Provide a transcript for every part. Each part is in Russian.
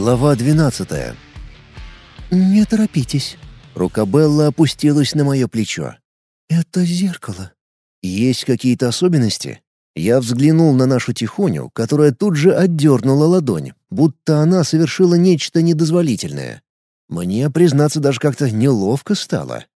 Глава 12 «Не торопитесь». Рука Белла опустилась на мое плечо. «Это зеркало». «Есть какие-то особенности?» Я взглянул на нашу Тихоню, которая тут же отдернула ладонь, будто она совершила нечто недозволительное. Мне, признаться, даже как-то неловко стало.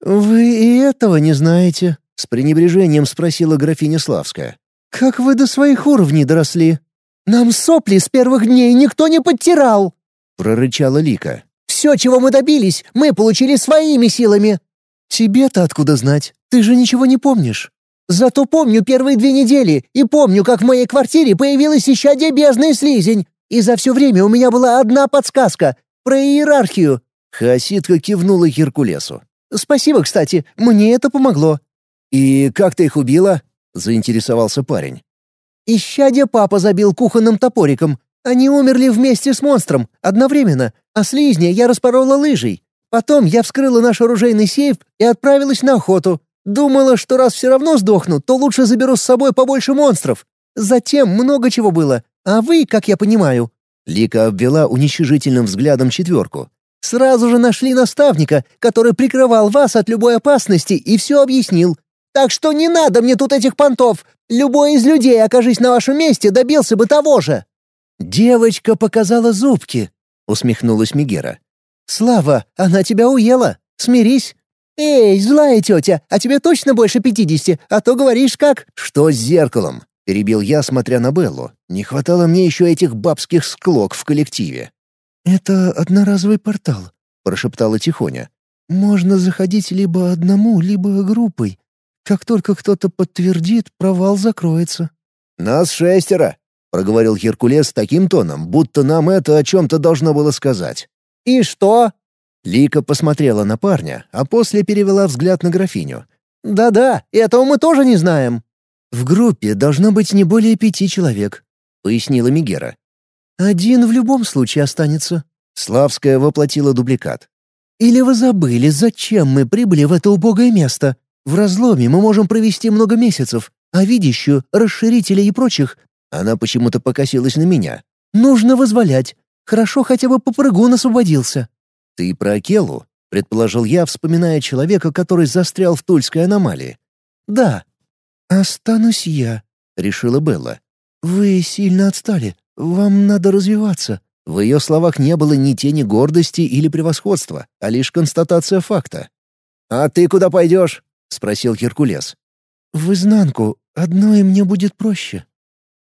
«Вы и этого не знаете?» — с пренебрежением спросила графиня Славская. «Как вы до своих уровней доросли?» «Нам сопли с первых дней никто не подтирал!» — прорычала Лика. «Все, чего мы добились, мы получили своими силами!» «Тебе-то откуда знать? Ты же ничего не помнишь!» «Зато помню первые две недели, и помню, как в моей квартире появилась еще бездная слизень, и за все время у меня была одна подсказка — про иерархию!» Хаоситка кивнула Геркулесу. «Спасибо, кстати, мне это помогло». «И как ты их убила?» — заинтересовался парень. Исчадья папа забил кухонным топориком. Они умерли вместе с монстром, одновременно, а слизня я распорола лыжей. Потом я вскрыла наш оружейный сейф и отправилась на охоту. Думала, что раз все равно сдохну, то лучше заберу с собой побольше монстров. Затем много чего было. А вы, как я понимаю...» Лика обвела уничижительным взглядом четверку. «Сразу же нашли наставника, который прикрывал вас от любой опасности и все объяснил. Так что не надо мне тут этих понтов. Любой из людей, окажись на вашем месте, добился бы того же». «Девочка показала зубки», — усмехнулась Мигера. «Слава, она тебя уела. Смирись». «Эй, злая тетя, а тебе точно больше пятидесяти, а то говоришь как...» «Что с зеркалом?» — перебил я, смотря на Беллу. Не хватало мне еще этих бабских склок в коллективе. «Это одноразовый портал», — прошептала Тихоня. «Можно заходить либо одному, либо группой. Как только кто-то подтвердит, провал закроется». «Нас шестеро», — проговорил Геркулес таким тоном, будто нам это о чем-то должно было сказать. «И что?» Лика посмотрела на парня, а после перевела взгляд на графиню. «Да-да, этого мы тоже не знаем». «В группе должно быть не более пяти человек», — пояснила Мигера. «Один в любом случае останется». Славская воплотила дубликат. «Или вы забыли, зачем мы прибыли в это убогое место? В разломе мы можем провести много месяцев, а видящую, расширителя и прочих...» Она почему-то покосилась на меня. «Нужно вызволять. Хорошо хотя бы попрыгун освободился». «Ты про Акелу?» — предположил я, вспоминая человека, который застрял в Тульской аномалии. «Да». «Останусь я», — решила Белла. «Вы сильно отстали. Вам надо развиваться». В ее словах не было ни тени гордости или превосходства, а лишь констатация факта. «А ты куда пойдешь?» — спросил Геркулес. «В изнанку. Одной мне будет проще».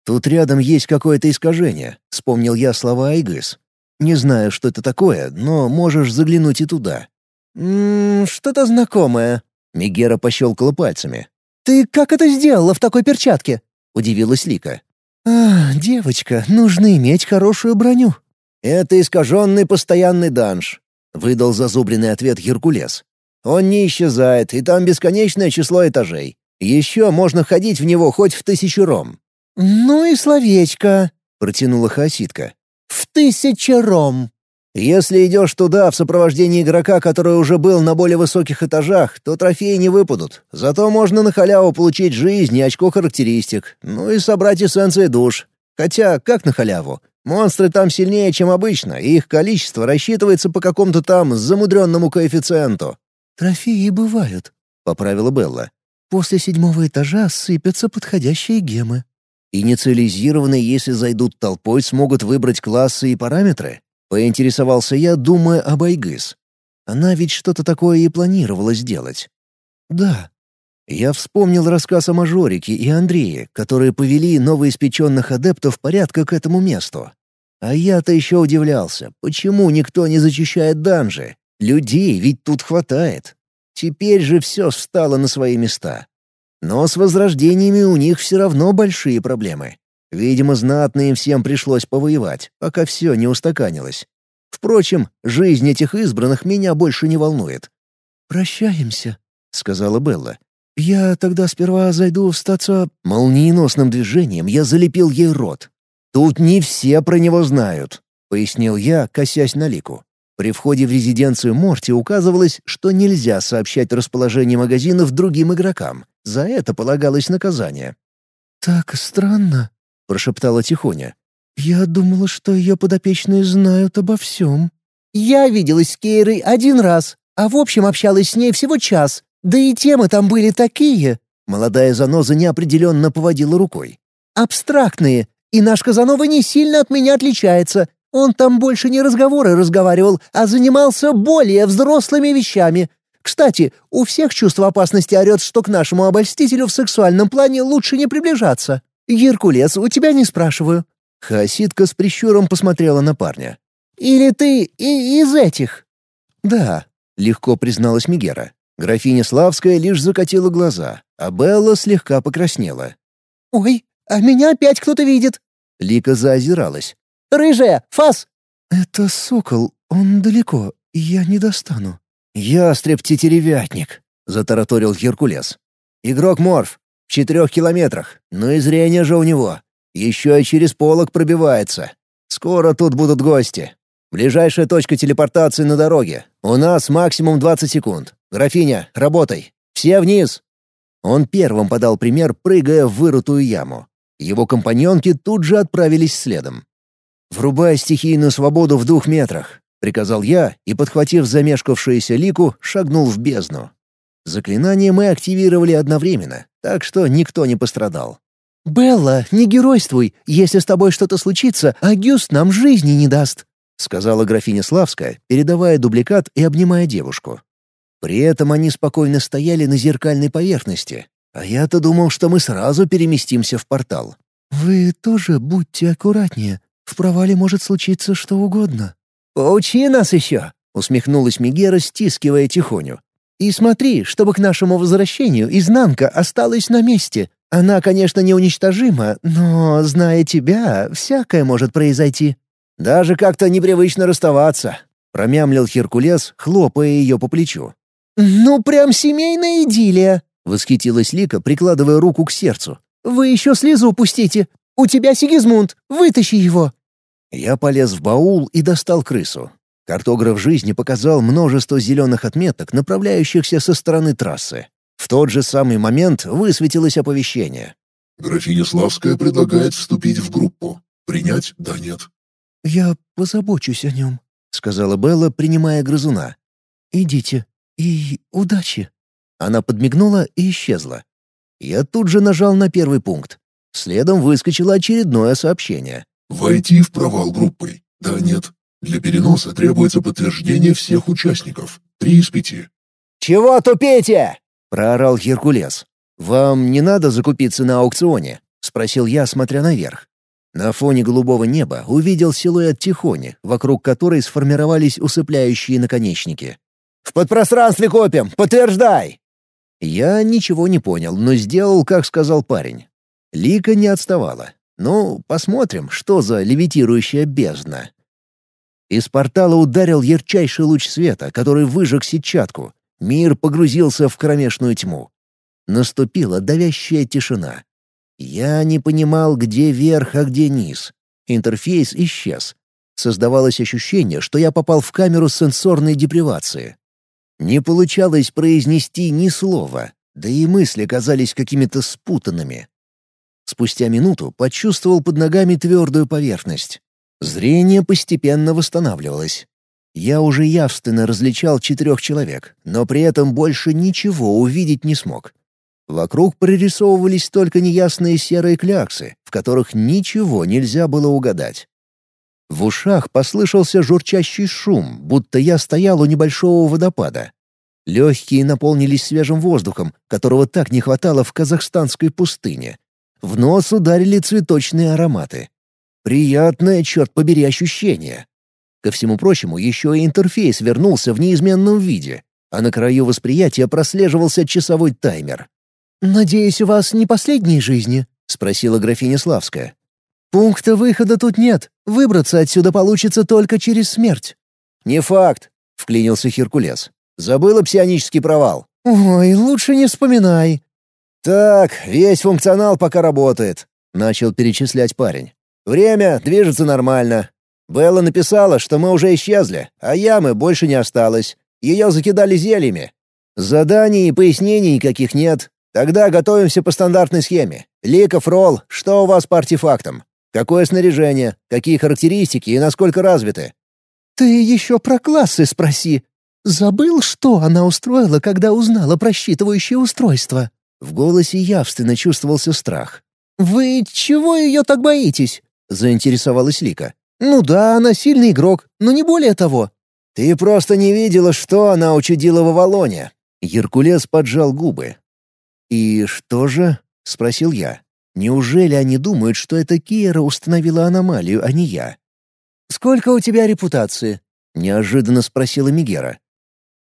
«Тут рядом есть какое-то искажение», — вспомнил я слова Айгыс. «Не знаю, что это такое, но можешь заглянуть и туда». «Ммм, что-то знакомое». Мигера пощелкала пальцами. «Ты как это сделала в такой перчатке?» — удивилась Лика. «А, девочка, нужно иметь хорошую броню». «Это искаженный постоянный данж», — выдал зазубренный ответ Геркулес. Он не исчезает, и там бесконечное число этажей. Еще можно ходить в него хоть в тысячу ром». «Ну и словечко», — протянула Хасидка. «В тысячу ром». «Если идешь туда в сопровождении игрока, который уже был на более высоких этажах, то трофеи не выпадут. Зато можно на халяву получить жизнь и очко характеристик, ну и собрать эссенции душ. Хотя, как на халяву? Монстры там сильнее, чем обычно, и их количество рассчитывается по какому-то там замудренному коэффициенту. «Трофеи бывают», — поправила Белла. «После седьмого этажа сыпятся подходящие гемы». «Инициализированные, если зайдут толпой, смогут выбрать классы и параметры?» — поинтересовался я, думая об Айгыс. Она ведь что-то такое и планировала сделать. «Да». Я вспомнил рассказ о Мажорике и Андрее, которые повели новоиспеченных адептов порядка к этому месту. А я-то еще удивлялся, почему никто не зачищает данжи, Людей ведь тут хватает. Теперь же все встало на свои места. Но с возрождениями у них все равно большие проблемы. Видимо, знатно им всем пришлось повоевать, пока все не устаканилось. Впрочем, жизнь этих избранных меня больше не волнует. «Прощаемся», — сказала Белла. «Я тогда сперва зайду в стацию...» Молниеносным движением я залепил ей рот. «Тут не все про него знают», — пояснил я, косясь на лику. При входе в резиденцию Морти указывалось, что нельзя сообщать расположение магазинов другим игрокам. За это полагалось наказание. «Так странно», — прошептала Тихоня. «Я думала, что ее подопечные знают обо всем». «Я виделась с Кейрой один раз, а в общем общалась с ней всего час. Да и темы там были такие...» Молодая заноза неопределенно поводила рукой. «Абстрактные. И наш Казанова не сильно от меня отличается. Он там больше не разговоры разговаривал, а занимался более взрослыми вещами. Кстати, у всех чувство опасности орет, что к нашему обольстителю в сексуальном плане лучше не приближаться. Геркулес, у тебя не спрашиваю». Хаоситка с прищуром посмотрела на парня. «Или ты и из этих?» «Да», — легко призналась Мигера. Графиня Славская лишь закатила глаза, а Белла слегка покраснела. «Ой, а меня опять кто-то видит!» Лика заозиралась. «Рыжая! Фас!» «Это сокол, он далеко, я не достану». «Ястреб-тетеревятник», — затараторил Геркулес. «Игрок Морф, в четырех километрах, но и зрение же у него. Еще и через полок пробивается. Скоро тут будут гости. Ближайшая точка телепортации на дороге. У нас максимум 20 секунд. Графиня, работай. Все вниз!» Он первым подал пример, прыгая в вырытую яму. Его компаньонки тут же отправились следом. «Врубай стихийную свободу в двух метрах», — приказал я и, подхватив замешкавшуюся лику, шагнул в бездну. Заклинание мы активировали одновременно, так что никто не пострадал. «Белла, не геройствуй. Если с тобой что-то случится, Агюст нам жизни не даст», — сказала графиня Славская, передавая дубликат и обнимая девушку. При этом они спокойно стояли на зеркальной поверхности, а я-то думал, что мы сразу переместимся в портал. «Вы тоже будьте аккуратнее. В провале может случиться что угодно». «Поучи нас еще!» — усмехнулась Мигера, стискивая тихоню. «И смотри, чтобы к нашему возвращению изнанка осталась на месте. Она, конечно, неуничтожима, но, зная тебя, всякое может произойти». «Даже как-то непривычно расставаться», — промямлил Херкулес, хлопая ее по плечу. «Ну, прям семейная идиллия», — восхитилась Лика, прикладывая руку к сердцу. «Вы еще слезу пустите. У тебя Сигизмунд, вытащи его». Я полез в баул и достал крысу. Картограф жизни показал множество зеленых отметок, направляющихся со стороны трассы. В тот же самый момент высветилось оповещение. «Графиня Славская предлагает вступить в группу. Принять? Да, нет». «Я позабочусь о нем», — сказала Белла, принимая грызуна. «Идите и удачи». Она подмигнула и исчезла. Я тут же нажал на первый пункт. Следом выскочило очередное сообщение. «Войти в провал группой. Да, нет. Для переноса требуется подтверждение всех участников. Три из пяти». «Чего тупите?» — проорал Геркулес. «Вам не надо закупиться на аукционе?» — спросил я, смотря наверх. На фоне голубого неба увидел силуэт Тихони, вокруг которой сформировались усыпляющие наконечники. «В подпространстве копим! Подтверждай!» Я ничего не понял, но сделал, как сказал парень. Лика не отставала. Ну, посмотрим, что за левитирующая бездна. Из портала ударил ярчайший луч света, который выжег сетчатку. Мир погрузился в кромешную тьму. Наступила давящая тишина. Я не понимал, где верх, а где низ. Интерфейс исчез. Создавалось ощущение, что я попал в камеру сенсорной депривации. Не получалось произнести ни слова, да и мысли казались какими-то спутанными. Спустя минуту почувствовал под ногами твердую поверхность. Зрение постепенно восстанавливалось. Я уже явственно различал четырех человек, но при этом больше ничего увидеть не смог. Вокруг прорисовывались только неясные серые кляксы, в которых ничего нельзя было угадать. В ушах послышался журчащий шум, будто я стоял у небольшого водопада. Легкие наполнились свежим воздухом, которого так не хватало в казахстанской пустыне. В нос ударили цветочные ароматы. Приятное, черт побери, ощущение. Ко всему прочему, еще и интерфейс вернулся в неизменном виде, а на краю восприятия прослеживался часовой таймер. «Надеюсь, у вас не последние жизни?» — спросила графиня Славская. «Пункта выхода тут нет. Выбраться отсюда получится только через смерть». «Не факт», — вклинился Херкулес. «Забыла псионический провал». «Ой, лучше не вспоминай». «Так, весь функционал пока работает», — начал перечислять парень. «Время движется нормально. Белла написала, что мы уже исчезли, а ямы больше не осталось. Ее закидали зельями. Заданий и пояснений никаких нет. Тогда готовимся по стандартной схеме. Ликов, Ролл, что у вас по артефактам? Какое снаряжение, какие характеристики и насколько развиты?» «Ты еще про классы спроси. Забыл, что она устроила, когда узнала про считывающее устройство?» В голосе явственно чувствовался страх. «Вы чего ее так боитесь?» — заинтересовалась Лика. «Ну да, она сильный игрок, но не более того». «Ты просто не видела, что она учудила в Авалоне». Геркулес поджал губы. «И что же?» — спросил я. «Неужели они думают, что это Киера установила аномалию, а не я?» «Сколько у тебя репутации?» — неожиданно спросила Мигера.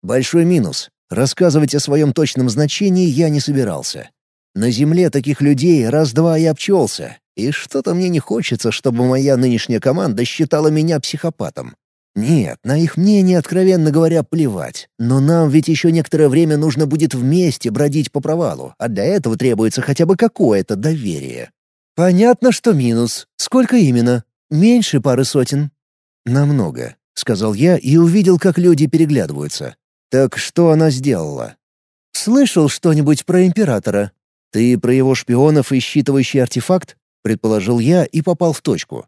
«Большой минус. Рассказывать о своем точном значении я не собирался. На Земле таких людей раз-два и обчелся, и что-то мне не хочется, чтобы моя нынешняя команда считала меня психопатом. Нет, на их мнение, откровенно говоря, плевать. Но нам ведь еще некоторое время нужно будет вместе бродить по провалу, а для этого требуется хотя бы какое-то доверие. «Понятно, что минус. Сколько именно? Меньше пары сотен?» «Намного», — сказал я и увидел, как люди переглядываются. «Так что она сделала?» «Слышал что-нибудь про Императора?» «Ты про его шпионов и считывающий артефакт?» — предположил я и попал в точку.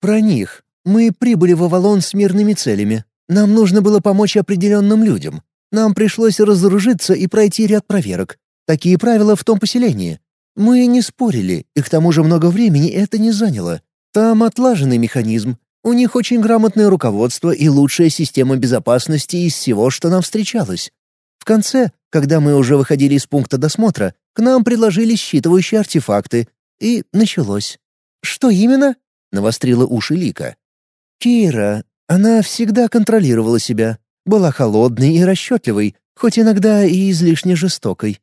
«Про них. Мы прибыли в Авалон с мирными целями. Нам нужно было помочь определенным людям. Нам пришлось разоружиться и пройти ряд проверок. Такие правила в том поселении. Мы не спорили, и к тому же много времени это не заняло. Там отлаженный механизм. У них очень грамотное руководство и лучшая система безопасности из всего, что нам встречалось. В конце, когда мы уже выходили из пункта досмотра, к нам предложили считывающие артефакты, и началось. «Что именно?» — навострила уши Лика. «Кира, она всегда контролировала себя, была холодной и расчетливой, хоть иногда и излишне жестокой».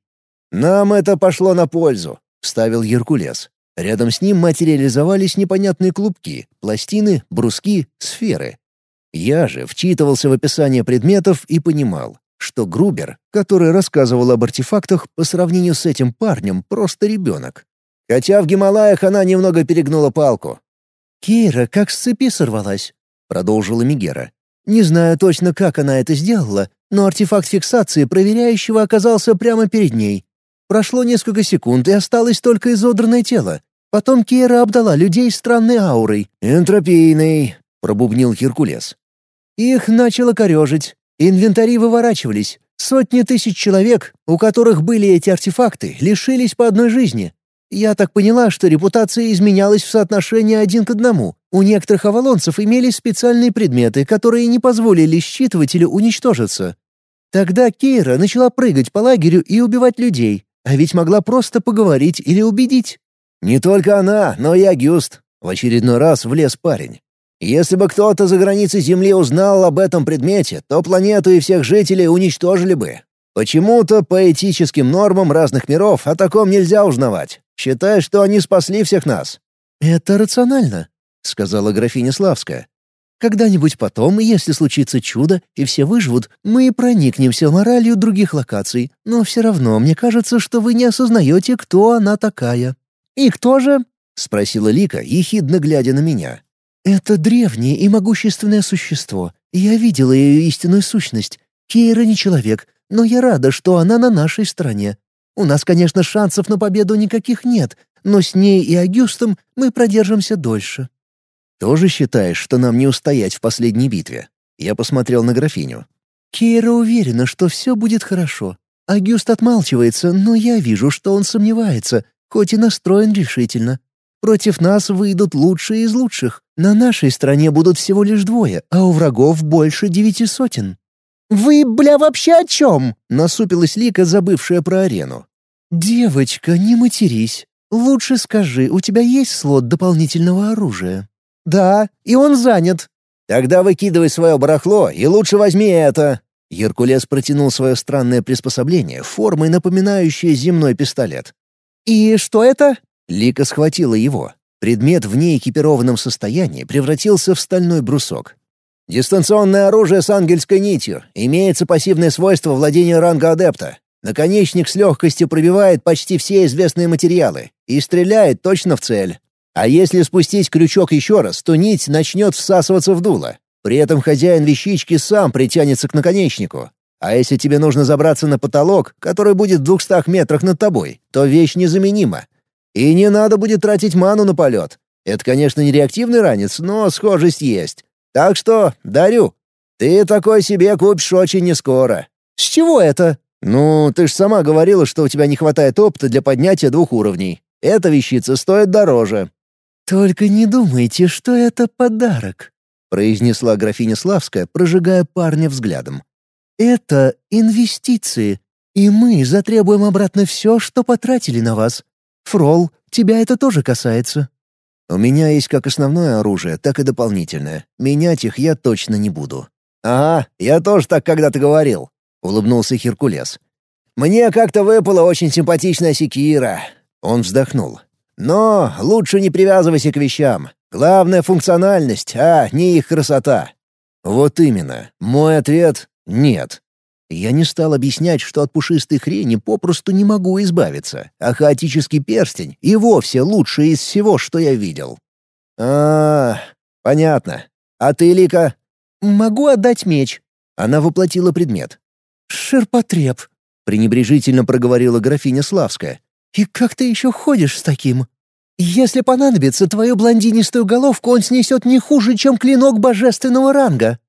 «Нам это пошло на пользу», — вставил Геркулес. Рядом с ним материализовались непонятные клубки, пластины, бруски, сферы. Я же вчитывался в описание предметов и понимал, что Грубер, который рассказывал об артефактах, по сравнению с этим парнем просто ребенок. Хотя в Гималаях она немного перегнула палку. «Кейра как с цепи сорвалась», — продолжила Мигера. «Не знаю точно, как она это сделала, но артефакт фиксации проверяющего оказался прямо перед ней. Прошло несколько секунд, и осталось только изодранное тело. Потом Кейра обдала людей странной аурой. «Энтропийный», — пробубнил Геркулес. Их начало корежить. Инвентари выворачивались. Сотни тысяч человек, у которых были эти артефакты, лишились по одной жизни. Я так поняла, что репутация изменялась в соотношении один к одному. У некоторых авалонцев имелись специальные предметы, которые не позволили считывателю уничтожиться. Тогда Кейра начала прыгать по лагерю и убивать людей, а ведь могла просто поговорить или убедить. «Не только она, но и Агюст», — в очередной раз влез парень. Если бы кто-то за границей Земли узнал об этом предмете, то планету и всех жителей уничтожили бы. Почему-то по этическим нормам разных миров о таком нельзя узнавать. Считай, что они спасли всех нас». «Это рационально», — сказала графиня Славская. «Когда-нибудь потом, если случится чудо, и все выживут, мы проникнемся моралью других локаций, но все равно мне кажется, что вы не осознаете, кто она такая». «И кто же?» — спросила Лика, ехидно глядя на меня. «Это древнее и могущественное существо. Я видела ее истинную сущность. Кейра не человек, но я рада, что она на нашей стороне. У нас, конечно, шансов на победу никаких нет, но с ней и Агюстом мы продержимся дольше». «Тоже считаешь, что нам не устоять в последней битве?» Я посмотрел на графиню. «Кейра уверена, что все будет хорошо. Агюст отмалчивается, но я вижу, что он сомневается, хоть и настроен решительно. Против нас выйдут лучшие из лучших. На нашей стороне будут всего лишь двое, а у врагов больше девяти сотен». «Вы, бля, вообще о чем?» — насупилась Лика, забывшая про арену. «Девочка, не матерись. Лучше скажи, у тебя есть слот дополнительного оружия?» «Да, и он занят». «Тогда выкидывай свое барахло и лучше возьми это». Геркулес протянул свое странное приспособление, формой напоминающее земной пистолет. «И что это?» Лика схватила его. Предмет в неэкипированном состоянии превратился в стальной брусок. «Дистанционное оружие с ангельской нитью. Имеется пассивное свойство владения ранга адепта. Наконечник с легкостью пробивает почти все известные материалы и стреляет точно в цель. А если спустить крючок еще раз, то нить начнет всасываться в дуло. При этом хозяин вещички сам притянется к наконечнику. А если тебе нужно забраться на потолок, который будет в двухстах метрах над тобой, то вещь незаменима. И не надо будет тратить ману на полет. Это, конечно, не реактивный ранец, но схожесть есть. Так что дарю. Ты такой себе купишь очень нескоро. С чего это? Ну, ты же сама говорила, что у тебя не хватает опыта для поднятия двух уровней. Эта вещица стоит дороже. Только не думайте, что это подарок, произнесла графиня Славская, прожигая парня взглядом. Это инвестиции, и мы затребуем обратно все, что потратили на вас. Фрол, тебя это тоже касается. У меня есть как основное оружие, так и дополнительное. Менять их я точно не буду. «Ага, я тоже так когда-то говорил», — улыбнулся Херкулес. «Мне как-то выпала очень симпатичная секира». Он вздохнул. «Но лучше не привязывайся к вещам. Главное — функциональность, а не их красота». Вот именно. Мой ответ — нет. Я не стал объяснять, что от пушистой хрени попросту не могу избавиться, а хаотический перстень и вовсе лучший из всего, что я видел. а, понятно. А ты, Лика?» «Могу отдать меч». Она воплотила предмет. «Ширпотреб», — пренебрежительно проговорила графиня Славская. «И как ты еще ходишь с таким? Если понадобится, твою блондинистую головку он снесет не хуже, чем клинок божественного ранга».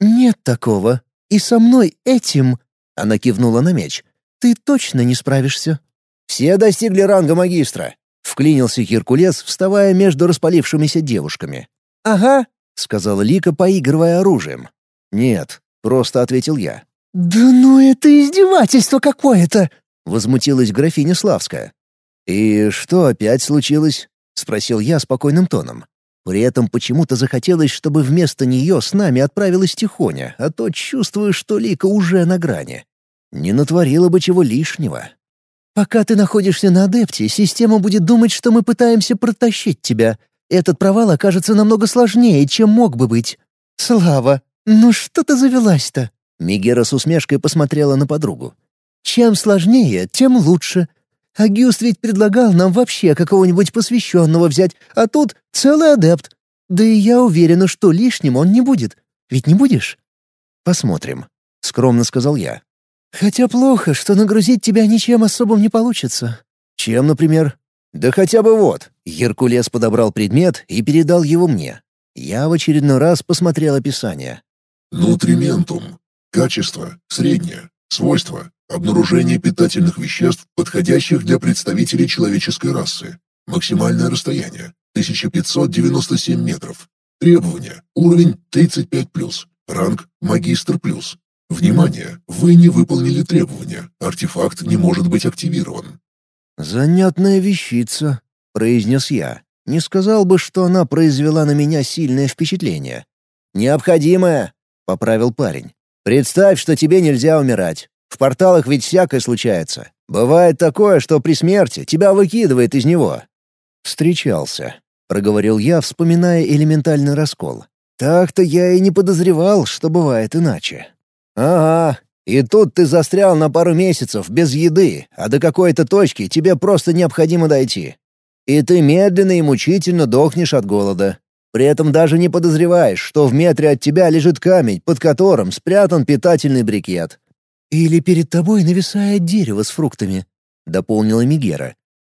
«Нет такого», и со мной этим...» — она кивнула на меч. «Ты точно не справишься». «Все достигли ранга магистра», — вклинился Геркулес, вставая между распалившимися девушками. «Ага», — сказала Лика, поигрывая оружием. «Нет», — просто ответил я. «Да ну это издевательство какое-то!» — возмутилась графиня Славская. «И что опять случилось?» — спросил я спокойным тоном. При этом почему-то захотелось, чтобы вместо нее с нами отправилась Тихоня, а то чувствую, что Лика уже на грани. Не натворила бы чего лишнего. «Пока ты находишься на адепте, система будет думать, что мы пытаемся протащить тебя. Этот провал окажется намного сложнее, чем мог бы быть. Слава, ну что ты завелась-то?» Мигера с усмешкой посмотрела на подругу. «Чем сложнее, тем лучше. Агюст ведь предлагал нам вообще какого-нибудь посвященного взять, а тут целый адепт. Да и я уверена, что лишним он не будет. Ведь не будешь?» «Посмотрим», — скромно сказал я. «Хотя плохо, что нагрузить тебя ничем особым не получится». «Чем, например?» «Да хотя бы вот». Геркулес подобрал предмет и передал его мне. Я в очередной раз посмотрел описание. «Нутриментум. Качество. Среднее. Свойства. Обнаружение питательных веществ, подходящих для представителей человеческой расы. Максимальное расстояние — 1597 метров. Требования. Уровень 35+. Ранг «Магистр+.» Внимание! Вы не выполнили требования. Артефакт не может быть активирован. «Занятная вещица», — произнес я. Не сказал бы, что она произвела на меня сильное впечатление. «Необходимое», — поправил парень. «Представь, что тебе нельзя умирать. В порталах ведь всякое случается. Бывает такое, что при смерти тебя выкидывает из него». «Встречался», — проговорил я, вспоминая элементальный раскол. «Так-то я и не подозревал, что бывает иначе». «Ага, и тут ты застрял на пару месяцев без еды, а до какой-то точки тебе просто необходимо дойти. И ты медленно и мучительно дохнешь от голода. При этом даже не подозреваешь, что в метре от тебя лежит камень, под которым спрятан питательный брикет. «Или перед тобой нависает дерево с фруктами», — дополнила Мигера.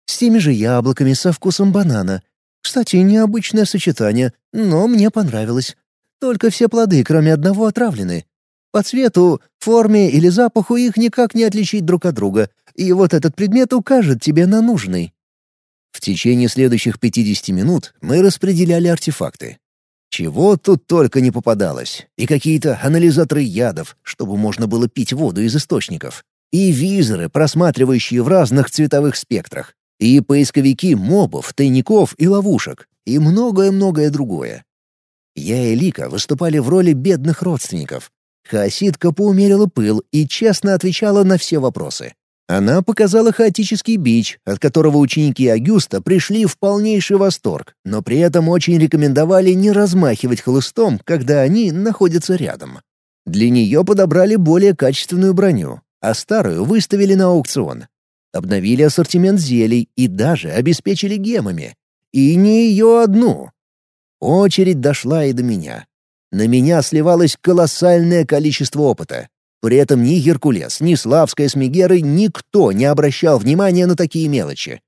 «С теми же яблоками со вкусом банана. Кстати, необычное сочетание, но мне понравилось. Только все плоды, кроме одного, отравлены. По цвету, форме или запаху их никак не отличить друг от друга, и вот этот предмет укажет тебе на нужный». В течение следующих 50 минут мы распределяли артефакты. Чего тут только не попадалось. И какие-то анализаторы ядов, чтобы можно было пить воду из источников. И визоры, просматривающие в разных цветовых спектрах. И поисковики мобов, тайников и ловушек. И многое-многое другое. Я и Лика выступали в роли бедных родственников. Хаоситка поумерила пыл и честно отвечала на все вопросы. Она показала хаотический бич, от которого ученики Агюста пришли в полнейший восторг, но при этом очень рекомендовали не размахивать хлыстом, когда они находятся рядом. Для нее подобрали более качественную броню, а старую выставили на аукцион. Обновили ассортимент зелий и даже обеспечили гемами. И не ее одну. Очередь дошла и до меня. На меня сливалось колоссальное количество опыта, при этом ни Геркулес, ни Славская с Мегерой никто не обращал внимания на такие мелочи.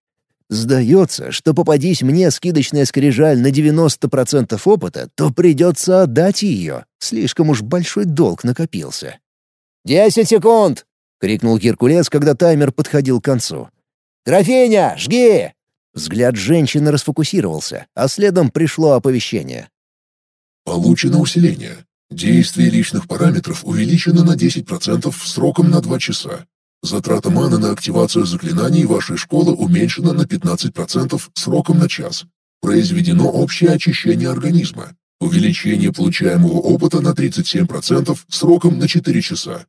Сдается, что попадись мне скидочная скрижаль на 90% опыта, то придется отдать ее. Слишком уж большой долг накопился. «Десять секунд!» — крикнул Геркулес, когда таймер подходил к концу. «Графиня, жги!» Взгляд женщины расфокусировался, а следом пришло оповещение. Получено усиление. Действие личных параметров увеличено на 10% сроком на 2 часа. Затрата маны на активацию заклинаний вашей школы уменьшена на 15% сроком на час. Произведено общее очищение организма. Увеличение получаемого опыта на 37% сроком на 4 часа.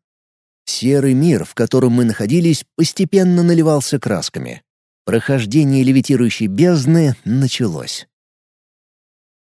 Серый мир, в котором мы находились, постепенно наливался красками. Прохождение левитирующей бездны началось.